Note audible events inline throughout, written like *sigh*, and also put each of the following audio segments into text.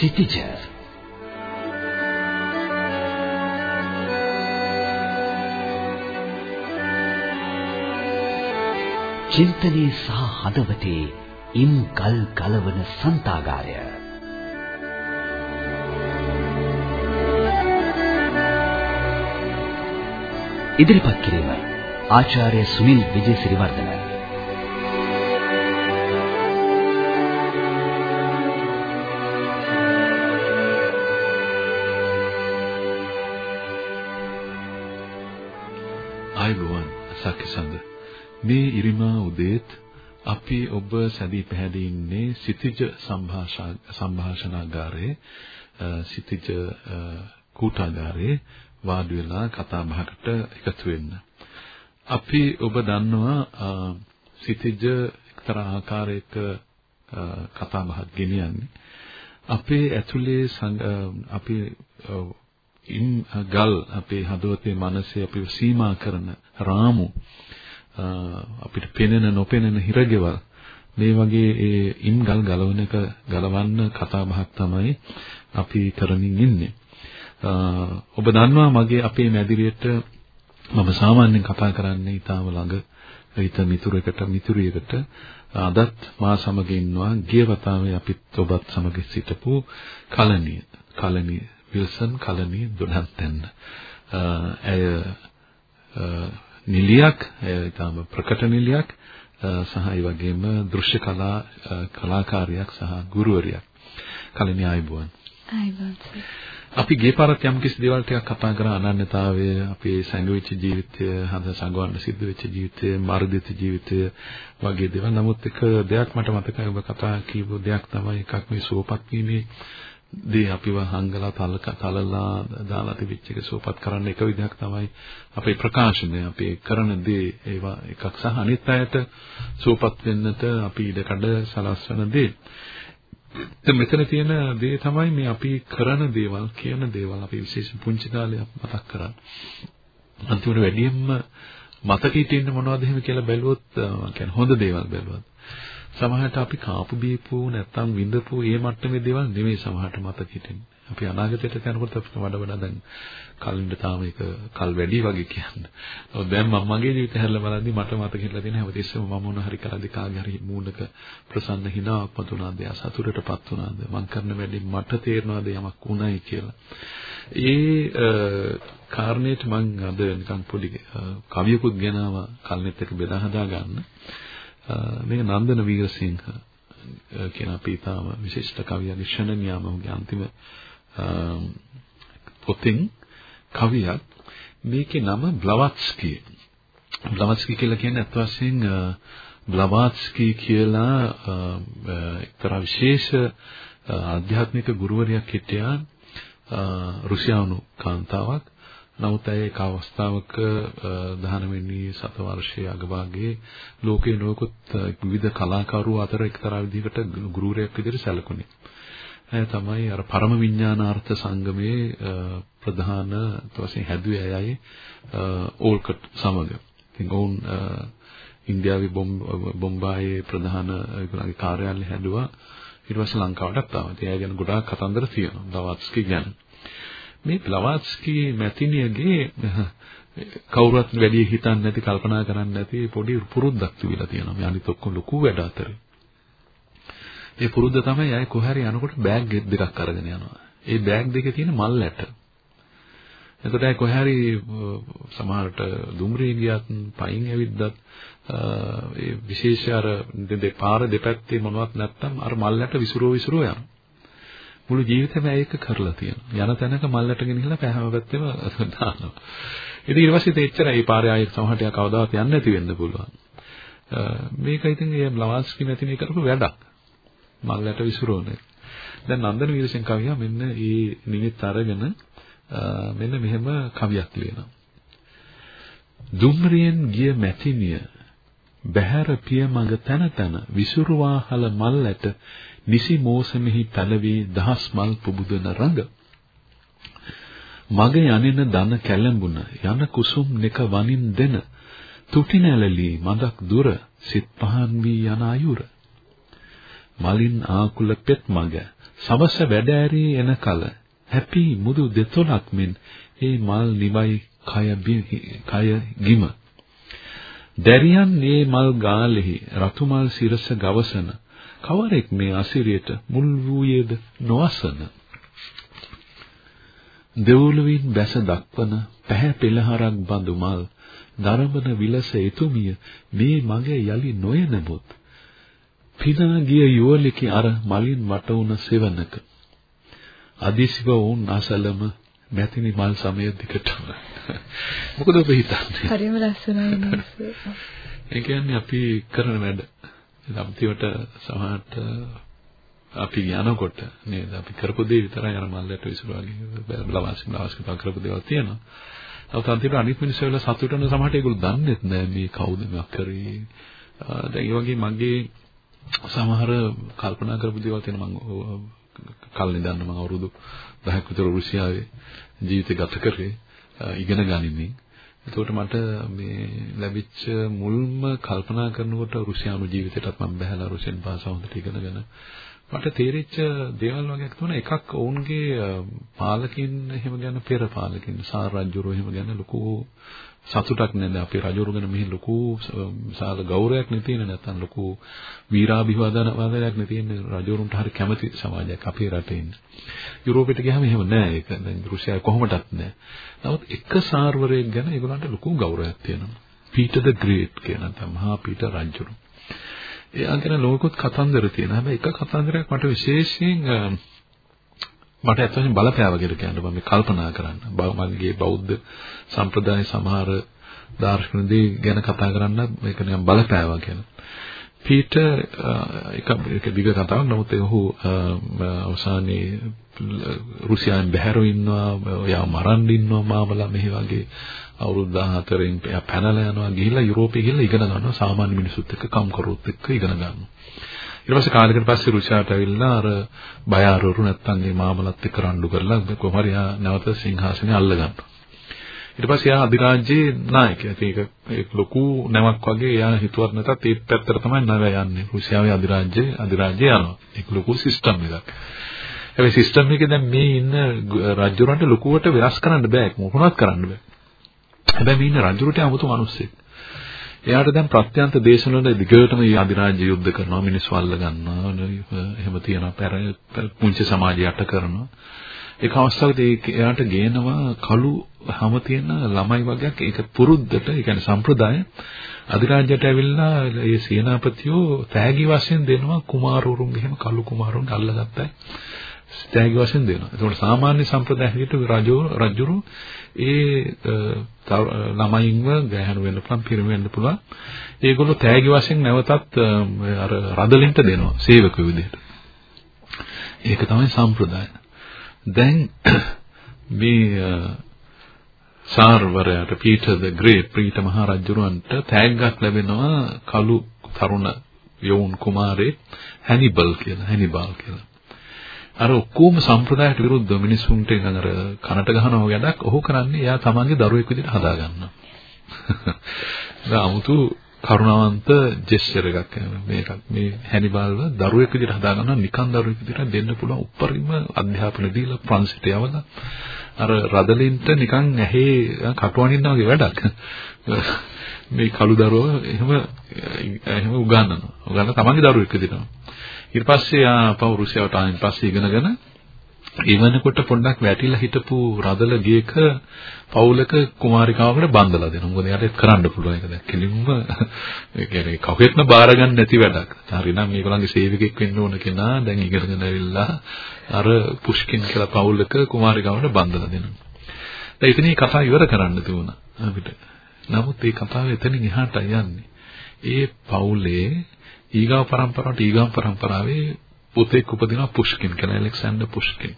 සිටිජර් චින්තනයේ සහ හදවතේ ඉම් ගල් ගලවන සන්තාගාරය. ඉදිරිපත් කිරීම ආචාර්ය සුනිල් විජේසිරිවර්ධන ආයුබෝවන් සක්කිසඳ මේ ඉරිමා උදේත් අපි ඔබ සැදී පැහැදී ඉන්නේ සිතිජ සංഭാෂණාගාරයේ සිතිජ කූටාගාරයේ වාඩි වෙලා කතා බහකට එකතු වෙන්න. අපි ඔබ දන්නවා සිතිජ එක්තරා ආකාරයක කතා බහක් ගෙනියන්නේ. අපේ ඇතුලේ අපි ඉම් ගල් අපේ හදවතේ මනසේ අපිව සීමා කරන රාමු අපිට පෙනෙන නොපෙනෙන හිරගෙවල්. මේ වගේ ඒ ඉම් ගල් ගලවන එක ගලවන්න කතා බහක් තමයි අපි කරමින් ඉන්නේ. ඔබ දන්නවා මගේ අපේ මැදිරියට මම සාමාන්‍යයෙන් කතා කරන්නේ ඊටම ළඟ හිත මිතුරෙකුට මිතුරියකට. අදත් මා සමග ඉන්නවා ගිය වතාවේ අපිත් ඔබත් සමග සිටපු කලණිය කලණිය විල්සන් කලණිය දොඩන්තෙන් ඇය නිලියක් ඇය ඊටම ප්‍රකට නිලියක් සහ ඒ වගේම දෘශ්‍ය කලා කලාකාරියක් සහ ගුරුවරියක්. කලණිය ආයිබුවන්. ආයිබුවන් අපි ගිය පාරත් යම් කිසි දේවල් ටිකක් කතා කරා අනන්‍යතාවය අපේ සංගවිච්ච ජීවිතය හද සංගවන්න සිද්ධ වෙච්ච ජීවිතය මර්ධිත ජීවිතය වගේ දේවල්. නමුත් එක දෙයක් මට මතකයි ඔබ කතා කියපු දෙයක් තමයි එකක් මේ සුවපත් වීමේ දී අපිව හංගලා තලක තලලා දාලා තිබිච්ච එක සුවපත් කරන්න එක විදිහක් තමයි අපේ ප්‍රකාශනය අපේ කරන දේ ඒවා එකක් සහ අනිත් අයට සුවපත් වෙන්නට අපි ඉඩකඩ සලස්වන දේ දැන් මෙතන තියෙන දේ තමයි මේ අපි කරන දේවල් කියන දේවල් අපි විශේෂ පුංචි කාලේ මතක් කරා. අන්තිමට වැඩියෙන්ම මතකෙ තියෙන මොනවද එහෙම කියලා බැලුවොත් කියන්නේ හොඳ දේවල් බැලුවොත් සමහරට අපි කාපු බීපු නැත්තම් විඳපු ඒ මට්ටමේ දේවල් නෙමෙයි සමහරට මතකෙ හිටින්නේ. අපි අනාගතයට යනකොට අපිට වඩා වඩා දැන් කලින්ද තාම ඒක කල් වැඩි වගේ කියන්නේ. ඔව් දැන් මම මගේ ජීවිතය හැරලා බලද්දි මට මතක හිටලා තියෙන හැමතිස්සෙම මම මොන හරි කලදී කාගේ හරි මූණක ප්‍රසන්න හිනාවක් මතුණාද සතුටටපත් වුණාද මං කරන වැඩේ මට තේරෙනවද යමක් වුණයි කියලා. ඒ කාරණේට මං අද නිකන් පොඩි කවියකුත් ගෙනාවා කල්නෙත් එක බෙදා හදා ගන්න. මේක නන්දන වීරසිංහ කියන අපේ තාම විශිෂ්ට කවියගේ ෂණනියාමගේ අන්තිම පොතෙන් කවියක්. මේකේ නම බ්ලවත්ස්කි. බ්ලවත්ස්කි කියලා කියන්නේ අත් වශයෙන් බ්ලවත්ස්කි කියලා එක්තරා විශේෂ ආධ්‍යාත්මික ගුරුවරයෙක් හිටියා රුසියානු කාන්තාවක්. නමුත් ඇය එක අවස්ථාවක 19 වෙනි සතවර්ෂයේ අගභාගයේ ලෝකේ නොයෙකුත් විවිධ කලාකරු අතර එක්තරා විදිහකට ගුරුවරයෙක් විදිහට සැලකුණේ. ඇය තමයි අර පරම විඥානාර්ථ සංගමයේ ප්‍රධාන වශයෙන් හැදුවේ ඇයයි ඕල්කට් සමග. ඉතින් ඔවුන් ඉන්දියාවේ බොම්බායේ ප්‍රධාන ඒගොල්ලන්ගේ කාර්යාලය හැදුවා. ඊට පස්සේ ලංකාවටත් ආවා. ඉතින් ඇය ගැන ගොඩාක් කතන්දර තියෙනවා. දවත්ස්කි ගැන. මේ ප්ලවාත්ස්කි මැතිණියගේ *laughs* කවුරුත් වැඩි හිතන්නේ නැති කල්පනා කරන්නේ නැති පොඩි පුරුද්දක් තිබිලා තියෙනවා. මේ අනිත් ඔක්කොම ලොකු වැඩ අතරේ. ඒ පුරුද්ද තමයි අය කොහරි යනකොට බෑග් දෙකක් අරගෙන යනවා. ඒ බෑග් දෙකේ තියෙන මල් ඇට. එතකොට අය කොහරි සමහරට දුම්රිය ගියත් පයින් ඇවිද්දත් ඒ විශේෂ අර දෙපාර දෙපැත්තේ මොනවත් නැත්තම් අර මල් ඇට විසිරෝ විසිරෝ යනවා. මුළු ජීවිතේම ඒක කරලා තියෙනවා. යන තැනක මල්ලට ගෙනහිලා පැහැම පැත්තේම දානවා. ඉතින් ඊට පස්සේ තෙච්චර ඒ පාරේ ආයෙත් සමහරට යා කවදාවත් යන්නේ නැති වෙන්න පුළුවන්. මේක ඉතින් ඒ ලවාස්කි නැතිනේ කරපු වැඩක්. මල්ලට විසිරෝනේ. දැන් නන්දන වීරසිංහ කවියා මෙන්න මේ නිමිත් අරගෙන මෙන්න මෙහෙම කවියක් ලියනවා. දුම්රියෙන් ගිය මැතිනිය බහැර පිය මඟ තන තන විසුරුවාහල මල්ලට නිසි මෝසමෙහි පැලවී දහස් මල් පුබුදන රඟ. මග යනින දන කැළඹුණ යන කුසුම් නෙක වනින් දෙන තුටි නැලලී මදක් දුර සිත් පහන් වී යන අයුර. මලින් ආකුල පෙත් මග සවස වැඩ ඇරී එන කල හැපි මුදු දෙතොලක් මෙන් ඒ මල් නිවයි කය කය ගිම. දැරියන් මේ මල් ගාලෙහි රතු මල් සිරස ගවසන. කවරෙක් මේ අසිරියට මුල් වූයේද නොවසන? දෙවුලුවින් බැස දක්වන පැහැ පෙළහරක් බඳු මල් දරඹන විලස එතුමිය මේ මගේ යලි නොයනමුත් පිනා ගිය යුවලකි අර මලින් වට වුණ සෙවණක. අදිසිව වුන් අසලම මැතිනි මල් සමය දිකටම මොකද ඔබ හිතන්නේ? හරිම ලස්සනයි නේද ඒ කියන්නේ අපි කරන වැඩ. ලම්තිවට සමහරට අපි යනකොට නේද? අපි කරපු දේ විතරයි අර මල්ලට විසිරුවාගේ ලවාස් ලවාස් කතා කරපු දේවල් තියෙනවා. නමුත් අන්තිමට අනිත් මිනිස්සු වෙලා සතුට වෙන සමහරට ඒගොල්ලෝ දන්නේ නැහැ මේ කවුද මේක කරේ. දැන් ඒ වගේ මගේ සමහර කල්පනා කරපු දේවල් තියෙනවා. මම කල්ලි දන්න මම අවුරුදු 10ක් විතර රුසියාවේ ජීවිතය ගත කරේ ඉගෙන ගනිමින්. එතකොට මට මේ ලැබිච්ච මුල්ම කල්පනා කරනකොට රුසියානු ජීවිතයටත් මම බහැලා රුසියන් භාෂාව හොඳට ඉගෙනගෙන මට තේරිච්ච දේවල් වගේක් තමයි එකක් ඔවුන්ගේ පාලකින් එහෙම ගැන පෙර පාලකින් සාර රජුරෝ එහෙම ගැන ලොකු සතුටක් නැද්ද අපේ රජුරු ගැන මෙහි ලොකු සාල ගෞරවයක් නෙ තියෙන නැත්නම් ලොකු වීරාභිවාදන වාදනයක් නෙ තියෙන රජුරුන්ට හරි කැමති සමාජයක් අපේ රටේ ඉන්න. යුරෝපෙට ගියාම එහෙම නෑ ඒක. දැන් රුසියාවේ කොහොමදත් නෑ. නමුත් එක සාර්වරයෙක් ගැන ඒගොල්ලන්ට ලොකු ගෞරවයක් තියෙනවා. පීටර් ද ග්‍රේට් කියන තමයි මහා පීටර් රජුරු. එයා ගැන ලෝකෙත් කතන්දර තියෙනවා. හැබැයි එක කතන්දරයක් මට විශේෂයෙන් මට ඇත්තටම බලපෑවා කියලා කියන්න මම කල්පනා කරන්න. මගේ බෞද්ධ සම්ප්‍රදාය සමහර දාර්ශනිකදී ගැන කතා කරන්න මේක නිකන් බලපෑවා කියලා. පීටර් එක එක දිග කතාවක් නමුත් ඔහු අවසානයේ රුසියාවෙන් බැහැරව ඉන්නවා එයා මරන්න ඉන්නවා මාමලා මෙහි වගේ අවුරුදු 14න් එයා පැනලා යනවා ගිහිල්ලා යුරෝපේ ගිහිල්ලා ඉගෙන ගන්නවා සාමාන්‍ය මිනිසුත් එක්ක කම්කරුවොත් එක්ක ඉගෙන ගන්නවා ඊට පස්සේ කාලයකට පස්සේ රුසියාවට ඇවිල්ලා අර බයාරවරු නැත්තම් මේ මාමලත් එක්ක රණ්ඩු කරලා කොහොම හරි නැවත සිංහාසනේ අල්ල ගන්නවා ඊට පස්සේ එයා අධිරාජ්‍යයේ නායකයා. ඒක ඒක ලොකු නැවක් වගේ එයා හිතුවත් නැතත් ඒ පැත්තට තමයි නැව යන්නේ. රුසියාවේ අධිරාජ්‍යයේ අධිරාජ්‍යය යනවා. ඒක ලොකු සිස්ටම් එකක්. හැබැයි සිස්ටම් එකේ දැන් මේ ඉන්න රජුරන්ට ලොකුවට වෙනස් කරන්න බෑ. මොකවත් කරන්න බෑ. හැබැයි මේ ඉන්න රජුරට 아무තු මිනිස්සෙක්. එයාට දැන් ප්‍රත්‍යන්ත දේශවල දිගටම මේ අධිරාජ්‍ය යුද්ධ කරනවා මිනිස්සු අල්ල ගන්නවා එහෙම තියෙනවා පෙර පුංචි සමාජය යට කරනවා ඒක අවස්ථාවකදී එයාට ගේනවා කළු හැම තියෙන ළමයි වගේක් ඒක පුරුද්දට ඒ කියන්නේ සම්ප්‍රදාය අධිරාජ්‍යයට ඇවිල්ලා ඒ සේනාපතියෝ තෑගි වශයෙන් දෙනවා කුමාරවරුන්ගේ එහෙම කළු කුමාරවරුන් අල්ලගත්තයි තෑගි වශයෙන් දෙනවා. ඒකට සාමාන්‍ය සම්ප්‍රදාය හැටියට රජු රජුරු ඒ ළමයින්ව ගැහැණු වෙන්න පුළුවන් පිරිමි වෙන්න පුළුවන්. ඒගොල්ලෝ තෑගි වශයෙන් නැවතත් අර රදලින්ට දෙනවා සේවකයෝ විදිහට. ඒක තමයි සම්ප්‍රදාය. දැන් *coughs* මේ සාර්වරයාට පීටර් ද ග්‍රේට් ප්‍රීත මහ රජුරවන්ට තෑග්ගක් ලැබෙනවා කළු තරුණ යෝන් කුමාරේ හැනිබල් කියලා හැනිබල් කියලා. අර ඔක්කොම සම්ප්‍රදායට විරුද්ධව මිනිසුන්ට නිකන් අර කනට ගහනවා වැඩක් ඔහු කරන්නේ එයා තමන්ගේ දරුවෙක් විදිහට හදාගන්නවා. ඒක *laughs* 아무තු කරුණාවන්ත ජෙස්චර් එකක් මේකක් මේ හැනිබල්ව දරුවෙක් විදිහට හදාගන්නවා නිකන් දරුවෙක් විදිහට දෙන්න පුළුවන් උප්පරිම අධ්‍යාපන දීලා ප්‍රංශයට යවලා අර රදලින්ට නිකන් ඇහි කටුවනින්න වගේ වැඩක්. *laughs* මේ කළු දරුවෝ එහෙම එහෙම උගන්වනවා. උගන්වන තමන්ගේ දරුවෙක් විදිහට. ඊට පස්සේ ආ පෞරුෂයාට ආයෙත් පස්සේ ඉගෙනගෙන ඊවනකොට පොඩ්ඩක් වැටිලා හිටපු රදල ගියක පවුලක කුමාරිකාවකට බන්දලා දෙනවා. මොකද එයාට කරන්න පුළුවන් ඒක දැන් කෙලින්ම ඒ කියන්නේ කවුරුත්ම බාර ගන්න නැති වැඩක්. හරිනම් මේගොල්ලන්ගේ සේවකෙක් වෙන්න ඕන කෙනා දැන් ඉගෙනගෙන ඇවිල්ලා අර පුෂ්කින් කියලා පවුලක කුමාරිකාවකට බන්දලා දෙනවා. දැන් ඉතින් මේ කතාව ඉවර කරන්න තිබුණා අපිට. නමුත් මේ කතාව එතනින් එහාට යන්නේ. ඒ පවුලේ ඊගාව પરම්පරාවට ඊගාම් પરම්පරාවේ පුතෙක් උපදිනවා පුෂ්කින් කියලා ඇලෙක්සැන්ඩර් පුෂ්කින්.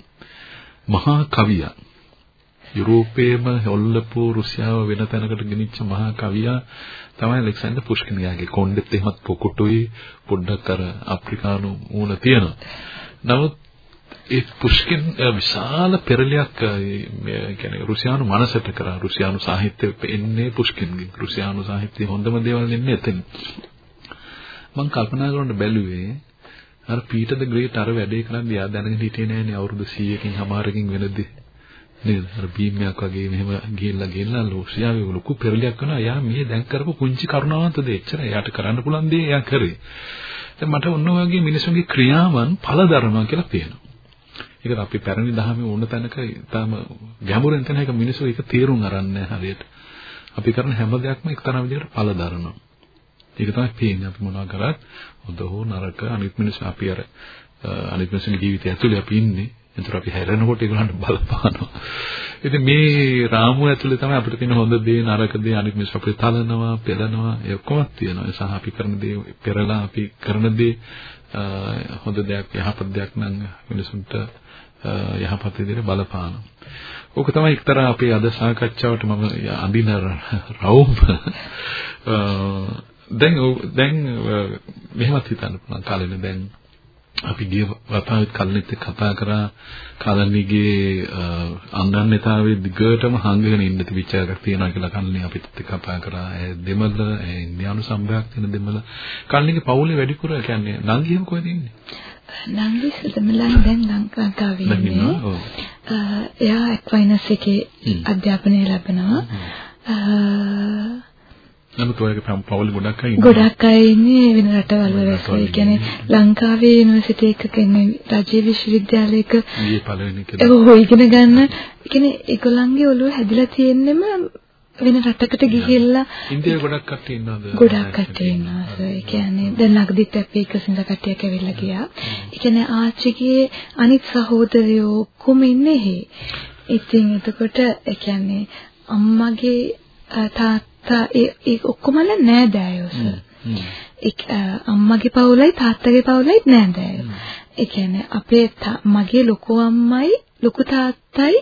මහා කවියා. යුරෝපයේම හොල්ලපු රුසියාව වෙන තැනකට ගෙනිච්ච මහා කවියා තමයි ඇලෙක්සැන්ඩර් පුෂ්කින්. යාගේ කොණ්ඩෙත් එහෙමත් පොකුටුයි පොඩ්ඩක් අර අප්‍රිකානු මූණ තියෙනවා. නමුත් ඒ පුෂ්කින් විශාල පෙරලියක් මේ කියන්නේ රුසියානු මනසට කරා රුසියානු සාහිත්‍යෙ එන්නේ පුෂ්කින්ගෙන්. රුසියානු සාහිත්‍යයේ හොඳම දේවල් එන්නේ එතන. මම කල්පනා කරනකොට බැලුවේ අර පීටර් ද ග්‍රේට් අර වැඩේ කරන්නේ යා දැනගෙන හිටියේ නෑනේ අවුරුදු 100කින් හමාරකින් වෙනදී. නේද? අර බීම්යක් වගේ මෙහෙම ගිහිල්ලා ගිහිල්ලා ලෝසියාවේ ලොකු පෙරලියක් කරනවා. යා මේ දැන් කරපු පුංචි කරුණාවන්ත දේ එච්චර එයාට කරන්න පුළුවන් දේ එයා කරේ. දැන් මට ඔන්න වගේ මිනිසුන්ගේ ක්‍රියාවන් පළදරනවා කියලා පේනවා. ඒකට අපි පැරණි දහමේ ඕන තැනක තාම ගැඹුරින් තැනක මිනිස්සු ඒක තේරුම් අරන්නේ හරියට. අපි කරන හැම දෙයක්ම එක්තරා විදිහකට පළදරනවා. ඒක තමයි පේන්නේ අපි මොනවා කරත් හොඳ හෝ නරක අනිත් මිනිස්සු අපි අර අනිත් මිනිස්සුගේ ජීවිතය ඇතුලේ අපි ඉන්නේ. එතකොට අපි හැරෙනකොට ඒගොල්ලන්ට බලපානවා. ඉතින් මේ රාමුව ඇතුලේ තමයි අපිට තියෙන හොඳ දේ නරක දේ අනිත් මිනිස්සු අපිට තලනවා, පෙළනවා, ඒ ඔක්කොම තියෙනවා. ඒ සහ අපි කරන දේ පෙරලා අපි කරන දේ හොඳ දෙයක් යහපත් දෙයක් නම් මිනිසුන්ට යහපත් විදිහට බලපානවා. ඕක තමයි එක්තරා අපේ අද සාකච්ඡාවට මම අඳින රවුම දැන් දැන් මෙහෙමත් හිතන්න පුළුවන් කාලෙනේ දැන් අපි ගිය වතාවෙත් කලින්ත් කතා කරා. කලණිගේ අන්දන්නේතාවේ දිගටම හංගගෙන ඉන්න තිබිච්ච එකක් තියෙනවා කියලා කලින් අපිත් කතා කරා. ඒ දෙමළ ඒ ඉන්දියානු සම්භාගයක් තියෙන දෙමළ. කලින්ගේ පවුලේ වැඩිපුර කියන්නේ නංගියම කොහෙද ඉන්නේ? නංගි සදමලන් දැන් ලංකාවේ ඉන්නේ. එයා එක්වයිනස් එකේ අධ්‍යාපනය ලබනවා නමුත් ඔයගේ පවුල ගොඩක් අය ඉන්නේ. ගොඩක් අය ඉන්නේ වෙන රටවල් වල. ඒ කියන්නේ ලංකාවේ යුනිවර්සිටි එකක ඉන්නේ රජයේ විශ්වවිද්‍යාලයක ඊයේ පළවෙනි එක. ඔව් ඉගෙන ගන්න. ඒ කියන්නේ ඒගොල්ලන්ගේ ඔළුව හැදිලා තියෙන්නෙම වෙන රටකට ගිහිල්ලා ඉන්දියාවේ ගොඩක් කට්ටිය ඉන්නවද? ගොඩක් කට්ටිය ඉන්නවා. ඒ කියන්නේ දැන් ලගදිත් අපි එකසින්ද කට්ටියක් ඇවිල්ලා ගියා. ඒ කියන්නේ ආච්චිගේ අනිත් සහෝදරයෝ ඔක්කොම ඉන්නේ. ඉතින් එතකොට ඒ කියන්නේ අම්මගේ තාත්තා තා ඒ ඔක්කොමල නෑදෑයෝස. ඒක අම්මගේ පවුලයි තාත්තගේ පවුලයි නෑදෑයෝ. ඒ කියන්නේ අපේ මගේ ලොකු අම්මයි ලොකු තාත්තයි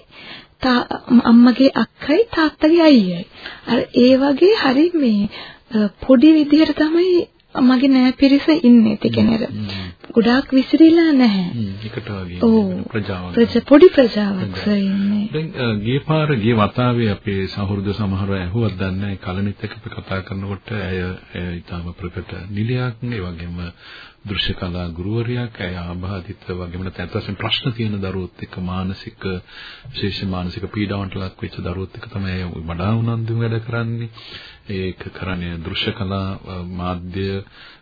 අම්මගේ අක්කයි තාත්තගේ අයියයි. අර ඒ වගේ හරි මේ පොඩි විදිහට තමයි මගේ නෑ පිරිස ඉන්නේ. ඒ කියන්නේ ගොඩාක් විසිරීලා නැහැ. එකට වගේ ප්‍රජාවක්. පොඩි ප්‍රජාවක් ඉන්නේ. දැන් ගිය පාර ගිය වතාවේ අපේ සහෘද සමහරව ඇහුවත් දන්නේ කලනිත් එක්ක කතා කරනකොට ඇය ඊටම ප්‍රකට නිලයක් ඒ වගේම දෘශ්‍ය කලා ගුරුවරියක් ඇය ආබාධිත වගේම නැත්නම් ප්‍රශ්න තියෙන දරුවොත් එක්ක මානසික විශේෂ මානසික පීඩාවන්ට ලක් වෙච්ච දරුවොත් එක්ක තමයි ඇය වඩා උනන්දුවෙන් වැඩ කරන්නේ ඒක කරන්නේ දෘශ්‍ය කලා මාධ්‍ය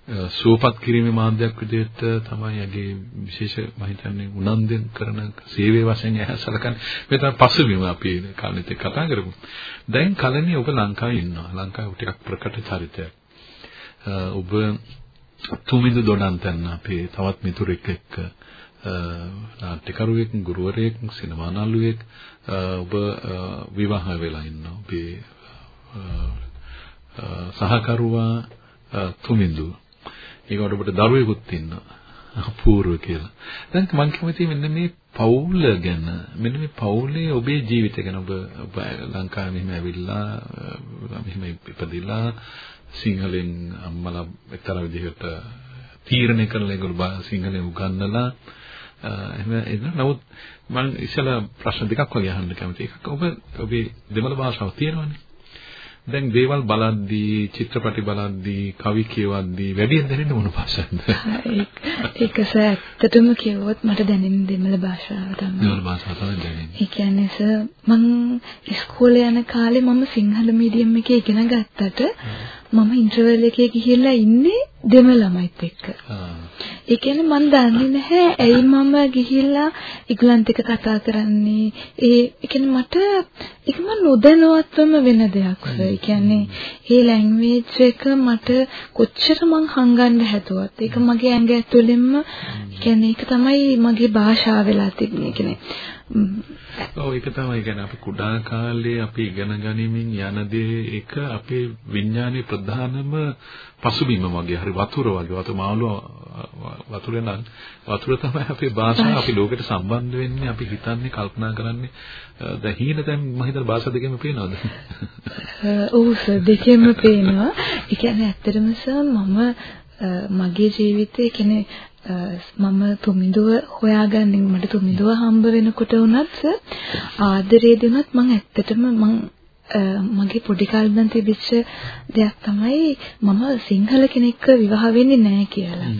සුවපත් කිරීමේ මාධ්‍යයක් විදිහට තමයි යගේ විශේෂ මම හිතන්නේ උනන්දුවෙන් කරන සේවයේ වශයෙන් ඇහැසලකන්නේ මේ තමයි පසුබිම අපි කාලෙත් කතා කරමු. දැන් කලණිය ඔබ ලංකාවේ ඉන්නවා. ලංකාවේ ටිකක් ප්‍රකට චරිතයක්. ඔබ තුමිදු දොඩන්තන් අපේ තවත් මිතුරෙක් එක්ක නාට්‍යකරුවෙක් ගුරුවරයෙක් සිනමා නළුවෙක් ඔබ විවාහ වෙලා ඉන්නවා. ඔබේ සහකරුවා තුමින්දු ඒකට ඔබට දරුවෙකුත් ඉන්නවා අපූර්ව කියලා. දැන් මම කැමතියි මෙන්න මේ පවුල ගැන මෙන්න මේ පවුලේ ඔබේ ජීවිතය ගැන ඔබ ඔබ ලංකාවේ මෙහෙම ඇවිල්ලා මෙහෙම ඉපදිලා සිංහලෙන් අම්මලා එක්තරා විදිහකට තීරණය කරලා ඒගොල්ලෝ සිංහලෙන් උගන්වලා එහෙම එන්න නමුත් මම ඉස්සලා ප්‍රශ්න දෙකක් වගේ අහන්න කැමතියි. එකක් ඔබ ඔබේ දෙමළ භාෂාව තියෙනවනේ. දැන් දේවල් බලද්දී චිත්‍රපටි බලද්දී කවි කියවද්දී වැඩියෙන් දැනෙන්නේ මොන භාෂාවක්ද? ඒක ඇත්තටම කිව්වොත් මට දැනෙන්නේ දෙමළ භාෂාව තමයි. දෙමළ භාෂාව තමයි දැනෙන්නේ. ඒ කියන්නේ සර් මම ඉස්කෝලේ යන කාලේ මම සිංහල මීඩියම් එකේ ඉගෙන ගත්තට මම ඉන්ටර්වල් එකේ ගිහිල්ලා ඉන්නේ දෙමළමයිත් එක්ක. ඒ කියන්නේ මම දන්නේ නැහැ ඇයි මම ගිහිල්ලා ඉග්ලන්ත එක කතා කරන්නේ. ඒ කියන්නේ මට ඒක මම නොදැනුවත්වම වෙන දෙයක්. ඒ කියන්නේ මේ ලැන්ග්වේජ් එක මට කොච්චර මං හංගන්න හැදුවත් ඒක මගේ ඇඟ ඇතුළෙන්ම කියන්නේ ඒක තමයි මගේ භාෂාව වෙලා තිබුණේ. කියන්නේ ඔව් ඒක තමයි. කියන්නේ අපි කුඩා කාලේ අපි ඉගෙන ගනිමින් යන දේ එක අපේ විඥානයේ ප්‍රධානම පසුබිම වගේ. හරි වතුර වගේ. වතුර මාළුව වතුර නම් වතුර තමයි අපේ භාෂාව. අපි ලෝකෙට සම්බන්ධ වෙන්නේ අපි හිතන්නේ කල්පනා කරන්නේ. දැන් හීන දැන් මම හිතන භාෂා දෙකෙම පේනවද? *laughs* ඔව් සර් දෙකෙම පේනවා. ඒ කියන්නේ ඇත්තටම සර් මම මගේ ජීවිතේ කියන්නේ මම තුමිදුව හොයාගන්නේ මට තුමිදුව හම්බ වෙනකොට වුණත් ආදරේ දුනත් මම ඇත්තටම මම මගේ පොඩි කාලෙන් තිබිච්ච දෙයක් තමයි මම සිංහල කෙනෙක්ව විවාහ වෙන්නේ නැහැ කියලා.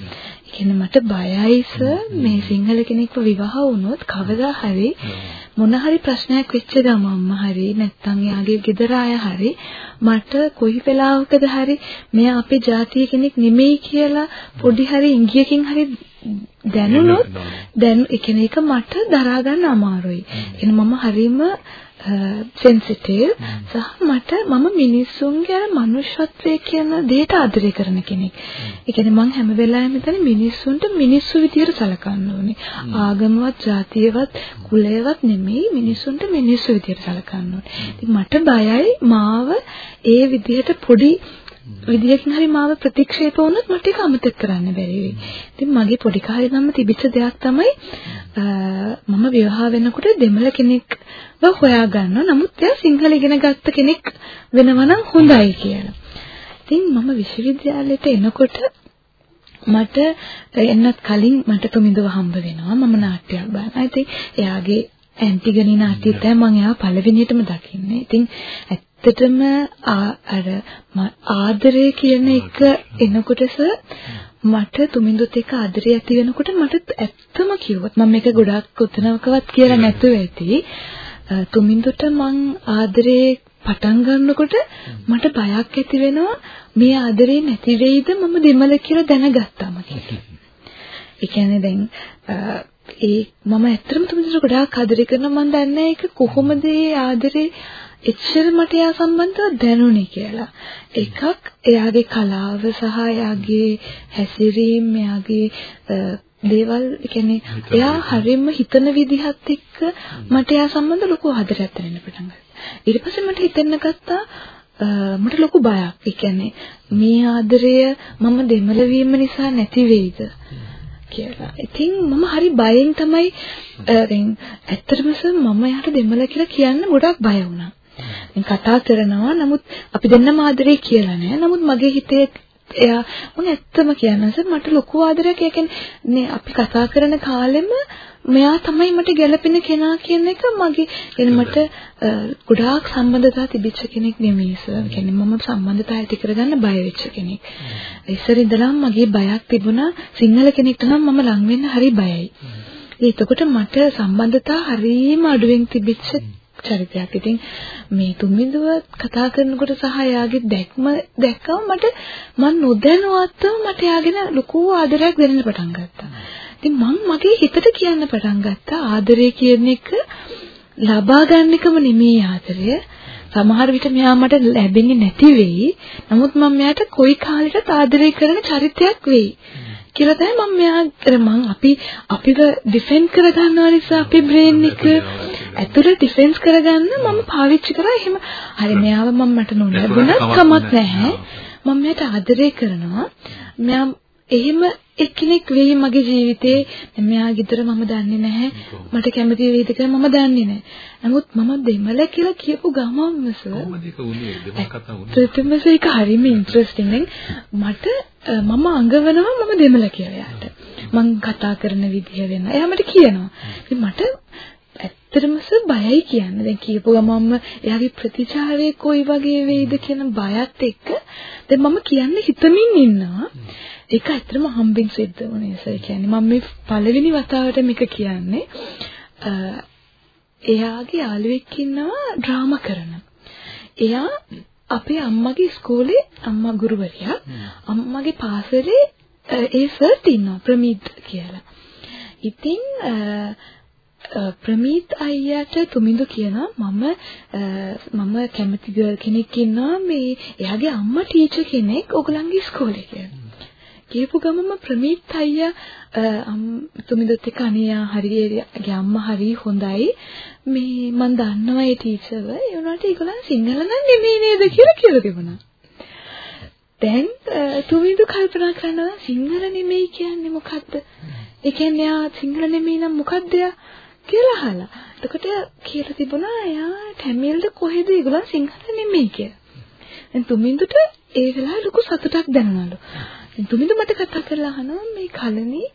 කියන්නේ මට බයයි සර් මේ සිංහල කෙනෙක්ව විවාහ වුණොත් කවදා හරි මොන හරි ප්‍රශ්නයක් වෙච්ච ගමන්ම හරි නැත්නම් එයාගේ ගෙදර අය හරි මට කොයි වෙලාවකද හරි මෙයා අපේ ජාතිය කෙනෙක් නෙමෙයි කියලා පොඩි හරි ඉංගියකින් හරි දැනුනොත් දැන් ඒ කියන්නේ ඒක මට දරා ගන්න අමාරුයි. ඒ මම හරීම සෙන්සිටිව් සහ මට මම මිනිස්සුන්ගේ අර මනුෂ්‍යත්වයේ කියන දේට ආදරය කරන කෙනෙක්. ඒ කියන්නේ මම හැම වෙලාවෙම හිතන්නේ මිනිස්සුන්ට මිනිස්සු විදියට සලකන්න ඕනේ. ආගමවත්, ජාතියවත්, කුලයවත් නෙමෙයි මිනිස්සුන්ට මිනිස්සු විදියට සලකන්න ඕනේ. මට බයයි මාව ඒ විදියට පොඩි විදියකින් හරි මාව ප්‍රතික්ෂේප වුණොත් මට ඒක අමතක කරන්න බැරි වෙයි. ඉතින් මගේ පොඩි කාලේ නම් තිබිච්ච දෙයක් තමයි මම විවාහ වෙනකොට දෙමළ කෙනෙක්ව හොයාගන්නවා. නමුත් එයා සිංහල ඉගෙන ගත්ත කෙනෙක් වෙනවා නම් හොඳයි කියලා. ඉතින් මම විශ්වවිද්‍යාලයට එනකොට මට එන්නත් කලින් මට තුමින්දව හම්බ වෙනවා. මම නාට්‍යයක් බලනවා. ඉතින් එයාගේ ඇන්ටිගනි නාට්‍යය තමයි මම එයා පළවෙනියටම දකින්නේ. ඉතින් ඇත්තටම අර ආදරය කියන එක එනකොටස මට තුමින්දුත් එක්ක ආදරය ඇති වෙනකොට මට ඇත්තම කිව්වොත් මම මේක ගොඩාක් උතනකවත් කියලා නැතුව ඇති. තුමින්දුට මං ආදරේ පටන් ගන්නකොට මට බයක් ඇති වෙනවා මේ ආදරේ නැති වෙයිද මම දෙමළ කියලා දැනගත්තාම කියලා. ඒ කියන්නේ දැන් ඒ මම ඇත්තටම තුමින්දුට ගොඩාක් ආදරය කරනවා මම දන්නේ ඒක කොහොමද ඒ ආදරේ එච්චර මට එයා සම්බන්ධව දැනුනේ කියලා. එකක් එයාගේ කලාව සහ එයාගේ හැසිරීම එයාගේ දේවල් කියන්නේ එයා හරියම හිතන විදිහත් එක්ක මට එයා සම්බන්ධ ලොකු ආදරයක් දැනෙන්න පටන් ගත්තා. ඊට පස්සේ මට හිතෙන්න ගත්තා මට ලොකු බයක්. ඒ කියන්නේ මේ ආදරය මම දෙමළ වීම නිසා නැති වෙයිද? කියලා. ඉතින් මම හරි බයෙන් තමයි දැන් ඇත්තටම මම යාට දෙමළ කියලා කියන්න ගොඩක් බය වුණා. කතා කරනවා නමුත් අපි දෙන්නම ආදරේ කියලා නෑ. නමුත් මගේ හිතේ එයා මම ඇත්තම කියනවා මට ලොකු ආදරයක් ඒ කියන්නේ අපි කතා කරන කාලෙම මෙයා තමයි මට ගැළපෙන කෙනා කියන එක මගේ يعني මට ගොඩාක් සම්බන්ධතා තිබිච්ච කෙනෙක් නෙමෙයි සර්. يعني මම සම්බන්ධතා ඇති කරගන්න බය වෙච්ච කෙනෙක්. ඉස්සර ඉඳලම මගේ බයක් තිබුණා සිංහල කෙනෙක්ට නම් මම ලං වෙන්න හරි බයයි. එතකොට මට සම්බන්ධතා හරිම අඩුවෙන් තිබිච්ච චරිතයක්. ඉතින් මේ තුන්බිඳුව කතා කරනකොට සහ එයාගේ දැක්ම දැක්කම මට මන් නොදැනුවත්වම මට එයාගෙන ලොකු ආදරයක් දැනෙන්න පටන් ගත්තා. ඉතින් මං මගේ හිතට කියන්න පටන් ගත්තා ආදරය කියන එක ලබා ගන්න එකම නෙමෙයි ආදරය. සමහර විට මෙයා මට ලැබෙන්නේ නැති වෙයි. නමුත් මම මෙයාට කොයි කාලෙකත් ආදරය කරන චරිතයක් වෙයි. කියලා තමයි මම මෙයා මම අපි අපිව ඩිෆෙන්ඩ් කරගන්නවා නිසා අපේ බ්‍රේන් එක ඇතුළේ ඩිෆෙන්ස් කරගන්න මම පාවිච්චි කරා. එහෙම හරි මෙයාව මම මට නොලැබුණත් කමක් නැහැ. මම මෙයාට ආදරය කරනවා. මෙයා එහෙම එක්කෙනෙක් වෙයි මගේ ජීවිතේ. මෙයා ගෙදර මම දන්නේ නැහැ. මට කැමති වෙයිද කියලා මම දන්නේ නැහැ. නමුත් මම දෙමළ කියලා කියපු ගමන්ම සර් කොහොමද ඒක උනේ? දෙමළ කතා උනේ. ප්‍රථමස ඒක හරිම ඉන්ටරෙස්ටිං මට මම අඟවනවා මම දෙමළ කියලා යාට. මං කතා කරන විදිහ වෙන එයා මට කියනවා. මට ඇත්තටම බයයි කියන්නේ. දැන් කියපු ගමන්ම එයාගේ ප්‍රතිචාරය කොයි වගේ වෙයිද කියන බයත් එක්ක දැන් මම කියන්නේ හිතමින් ඉන්නවා. ඒක ඇත්තටම හම්බෙන් සිද්ධ වුණේ සර්. කියන්නේ මම මේ පළවෙනි වතාවට මේක කියන්නේ එයාගේ යාළුවෙක් ඉන්නවා ඩ්‍රාමා කරන. එයා අපේ අම්මගේ ඉස්කෝලේ අම්මා ගුරුවරියක්. අම්මගේ පාසලේ ඒ සර්ට් ඉන්නවා ප්‍රමීත් කියලා. ඉතින් ප්‍රමීත් අයියාට තුමින්දු කියනවා මම මම කැමති ගර්ල් කෙනෙක් ඉන්නවා මේ එයාගේ අම්මා ටීචර් කෙනෙක් ඕගලන්ගේ ඉස්කෝලේ කියලා. කියපු ගමම ප්‍රමීත් අයියා තුමින්දුත් එක්ක අනේ හරියගේ අම්මා හරි හොඳයි මේ මම දන්නවා ඒ ටීචර්ව ඒ වුණාට ඒගොල්ලන් සිංහල නම් නෙමෙයි නේද කියලා කියලා තිබුණා. දැන් තුමින්දු කල්පනා කරනවා සිංහල නෙමෙයි කියන්නේ මොකද්ද? ඒ කියන්නේ ආ සිංහල නෙමෙයි නම් මොකද්ද යා? කියලා අහලා. එතකොට කියලා තිබුණා එයා ටැමිල්ද කොහෙද ඒගොල්ලන් සිංහල නෙමෙයි කියලා. දැන් තුමින්දුට ඒ වෙලාවේ ලොකු සතුටක් දැනුණලු. දැන් තුමින්දු මට කතා කරලා අහනවා මේ කලනේ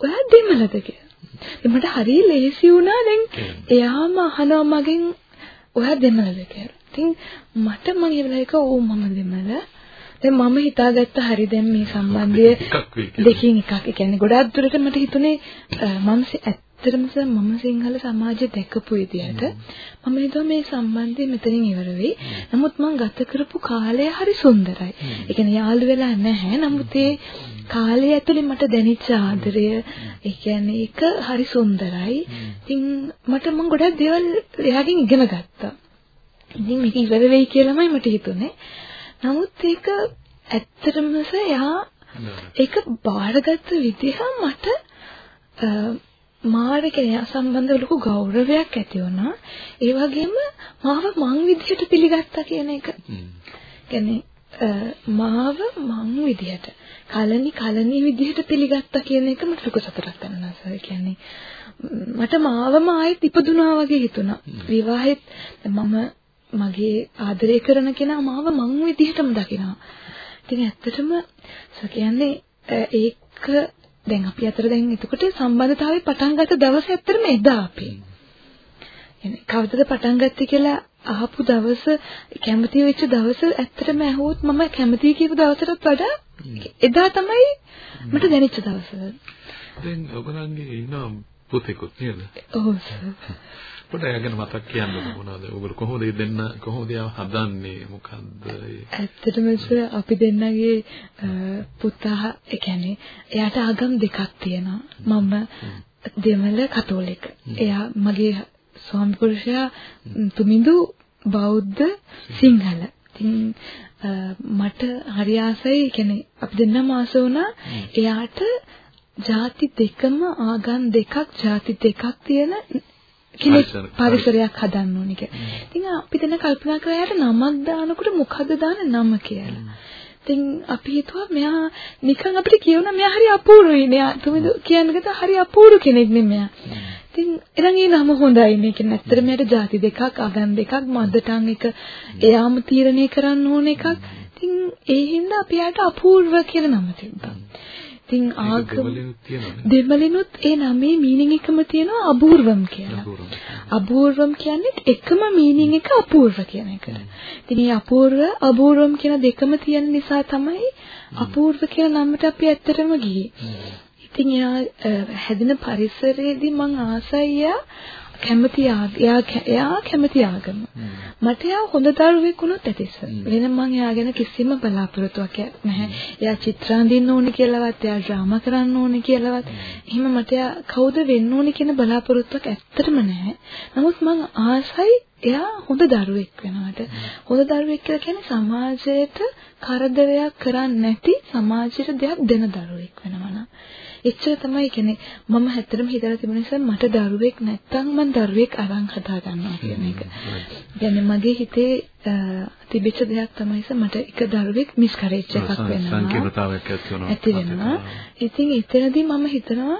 ඔයා දෙමළද කියලා. මට හරිය ලේසි වුණා දැන් එයාම අහනවා මගෙන් ඔයා දෙමළද කියලා. ඉතින් මට මම ඒ වෙලාවේක ඕ මම දෙමළ. දැන් මම හිතාගත්ත හරි දැන් මේ සම්බන්ධය දෙකින් එකක්. ඒ කියන්නේ ගොඩාක් දුරට මට හිතුනේ මම ඇත්තටම මම සිංහල සමාජය දැකපු විදිහට මම හිතුවා මේ සම්බන්ධය මෙතනින් ඉවර වෙයි. නමුත් මම ගත කරපු කාලය හරි සුන්දරයි. ඒ කියන්නේ යාළු වෙලා නැහැ. නමුත් ඒ කාලය ඇතුලේ මට දැනෙච්ච ආදරය ඒ කියන්නේ ඒක හරි සුන්දරයි. ඉතින් මට මම ගොඩක් දේවල් එයාගෙන් ඉගෙන ගත්තා. ඉතින් මේක ඉවර වෙයි කියලාමයි මට හිතුනේ. නමුත් ඒක ඇත්තටම එයා ඒක බාරගත්ත විදිහ මට මාර කෙනා සම්බන්ධව ලොකු ගෞරවයක් ඇති වුණා. ඒ වගේම මාව මං විදිහට පිළිගත්තා කියන එක. කියන්නේ මාව මං විදිහට කලනි කලනි විදිහට පිළිගත්තා කියන එක මට ලොකු සතුටක් ගන්නවා සර්. කියන්නේ මට මාවම ආයෙත් ඉපදුනා වගේ හිතුණා. විවාහෙත් මම මගේ ආදරය කරන කෙනා මාව මං විදිහටම දකිනවා. ඉතින් ඇත්තටම සර් කියන්නේ ඒක දැන් අපි අතර දැන් එතකොට සම්බන්ධතාවය පටන් ගත්ත දවසේ ඇත්තටම එදා අපි. يعني කවදද පටන් ගත්තේ කියලා අහපු දවස කැමති වෙච්ච දවස ඇත්තටම ඇහුවොත් මම කැමති කියපු දවසටත් වඩා එදා තමයි මට දැනෙච්ච දවස. දැන් ඔයගොල්ලන්ගේ ඉන්න පුතෙකුත් නේද? ඔව් සර්. පොඩ්ඩක් එයා ගැන මතක් කියන්න මොනවද? ඔයගොල්ලෝ කොහොමද දෙන්න කොහොමද හදන්නේ? මොකද්ද? ඇත්තටම අපි දෙන්නගේ පුතා ඒ කියන්නේ එයාට ආගම් දෙකක් තියෙනවා. මම දෙමළ කතෝලික. එයා මගේ ස්වාමි පුරුෂයා තුමිඳු බෞද්ධ සිංහල. ඉතින් මට හරි ආසයි කියන්නේ අපි දෙන්නම ආස වුණා එයාට ಜಾති දෙකම ආගම් දෙකක් ಜಾති දෙකක් තියෙන කෙනෙක් පරිසරයක් හදන්න ඕනේ කියලා. ඉතින් අපි දැන් කල්පනා කරලා යාට නමක් දානකොට මොකද්ද දාන නම කියලා. ඉතින් අපි හිතුවා මෙයා නිකන් අපිට කියවන මෙයා හරි අපූර්වයි. මෙයා තුමිද කියන්නකට හරි අපූර්ව කෙනෙක් නේ මෙයා. ඉතින් එරන් ඒ නම හොඳයි නේ කියන්නේ. ඇත්තට මෙයාට ಜಾති දෙකක්, අගන් දෙකක්, මද්දටන් එක එයාම තීරණය කරන්න ඕන එකක්. ඉතින් ඒ හින්දා අපි යාට අපූර්ව කියලා නම තිබ්බා. ඉතින් ආගම දෙමළෙනුත් ඒ නමේ මීනින් එකම තියෙනවා අපූර්වම් කියලා. අපූර්වම් කියන්නේ එකම මීනින් එක අපූර්ව කියන එක. ඉතින් මේ අපූර්ව අපූර්වම් කියන දෙකම තියෙන නිසා තමයි අපූර්ව කියන නමට අපි ඇත්තටම ගියේ. ඉතින් එයා හැදෙන පරිසරයේදී මං ආසයි කැමති එයා කැමති ආගම. මට එයා හොඳ දරුවෙක් වුණොත් ඇතිස. වෙන මං එයා ගැන කිසිම බලාපොරොත්තුවක් නැහැ. එයා චිත්‍ර අඳින්න ඕනේ කියලාවත්, එයා ඩ්‍රාමා කරන්න ඕනේ කියලාවත්, එහෙම මට එයා කවුද වෙන්න ඕනේ කියන බලාපොරොත්තුවක් ඇත්තටම නැහැ. නමුත් මං ආසයි එයා හොඳ දරුවෙක් වෙනවට. හොඳ දරුවෙක් කියලා කියන්නේ සමාජයට කරදරයක් කරන්නේ නැති සමාජයට දෙයක් දෙන දරුවෙක් වෙනවා එච්චර තමයි කියන්නේ මම හැතරම හිතලා තිබුණ නිසා මට දරුවෙක් නැත්තම් මම දරුවෙක් අරන් හදා ගන්නවා කියන එක. يعني මගේ හිතේ තිබිච්ච දෙයක් තමයි මට එක දරුවෙක් මිස්කරේජ් එකක් වෙනවා. සංකීර්ණතාවයක් ඇති වෙනවා. ඉතින් එතනදී මම හිතනවා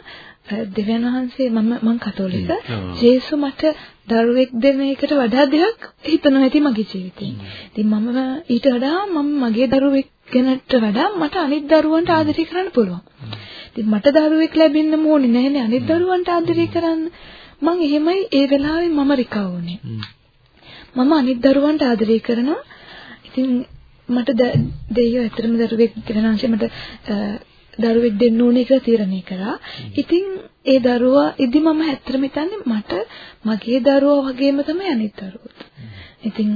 දෙවියන් වහන්සේ මම මං කතෝලික ජේසු මට දරුවෙක් දෙන එකට වඩා දෙයක් හිතනවා ඇති මගේ ජීවිතේ. ඉතින් මම ඊට වඩා මම මගේ දරුවෙක් ගැනට වඩා මට අනිත් දරුවන්ට ආදරය කරන්න පුළුවන්. ඉතින් මට දරුවෙක් ලැබෙන්න ඕනේ නැහැනේ අනිත් දරුවන්ට ආදරය කරන්න. මං එහෙමයි ඒ වෙලාවේ මම රිකව වුණේ. මම අනිත් දරුවන්ට ආදරය කරනවා. ඉතින් මට දෙයියෝ ඇත්තටම දරුවෙක් දෙනාංශේ මට දරුවෙක් දෙන්න ඕනේ කියලා තීරණය කරා. ඉතින් ඒ දරුවා ඉදි මම ඇත්තටම හිතන්නේ මට මගේ දරුවා වගේම තමයි අනිත් දරුවෝත්. ඉතින්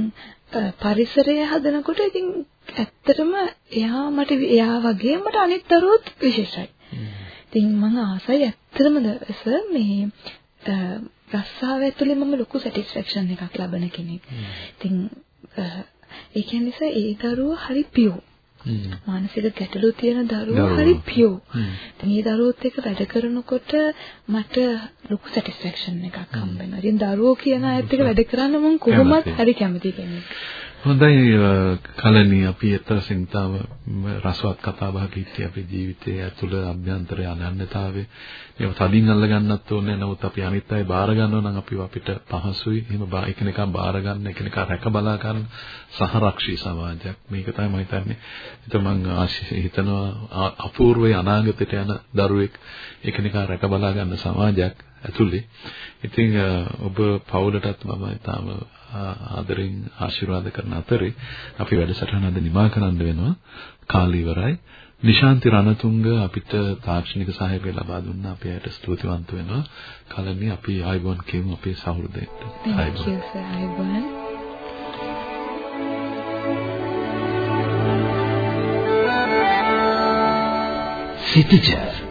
පරිසරය හදනකොට ඉතින් ඇත්තටම එයා මට එයා වගේ මට අනිත් දරුවෝත් විශේෂයි. ඉතින් මම ආසයි ඇත්තටම සර් මේ රස්සාව ඇතුලේ මම ලොකු සැටිස්ෆැක්ෂන් එකක් ලබන කෙනෙක්. ඉතින් ඒ කියන්නේ ඒ දරුවා හරි පියෝ. මානසික ගැටලු තියෙන දරුවෝ හරි පියෝ. මේ දරුවොත් එක්ක වැඩ කරනකොට මට ලොකු සැටිස්ෆැක්ෂන් එකක් හම්බ වෙනවා. ඉතින් දරුවෝ කියන අයත් එක්ක වැඩ කරන්න මම කොහොමත් හරි කැමති කෙනෙක්. හොඳයි කලණි අපි අතර සින්තාව රසවත් කතා බහක හිටියේ අපේ ජීවිතයේ ඇතුළ අභ්‍යන්තරය අනන්‍යතාවය. මේව තදින් අල්ල ගන්නත් ඕනේ. නමුත් අපි අනිත් අය බාර ගන්නවා නම් අපි අපිට පහසුයි. එහෙම එකිනෙකා බාර ගන්න එකිනෙකා රැක බලා ගන්න සහරක්ෂී සමාජයක්. මේක තමයි මම හිතන්නේ. ඒත් මම හිතනවා අපූර්වයේ අනාගතයට යන දරුවෙක් එකිනෙකා රැක බලා ගන්න සමාජයක් ඇතුලේ. ඉතින් ඔබ පවුලටත් මම තාම ආදරෙන් ආශිර්වාද කරන අතරේ අපි වැඩසටහන අද නිමා කරන්න වෙනවා. කාලය ඉවරයි. නිශාන්ති රණතුංග අපිට තාක්ෂණික සහායය ලබා දුන්නා. අපි ඇයට ස්තුතිවන්ත වෙනවා. කලින් අපි ආයිබෝන් කියමු අපේ සහෘදයට. ආයිබෝන්. සිටිජර්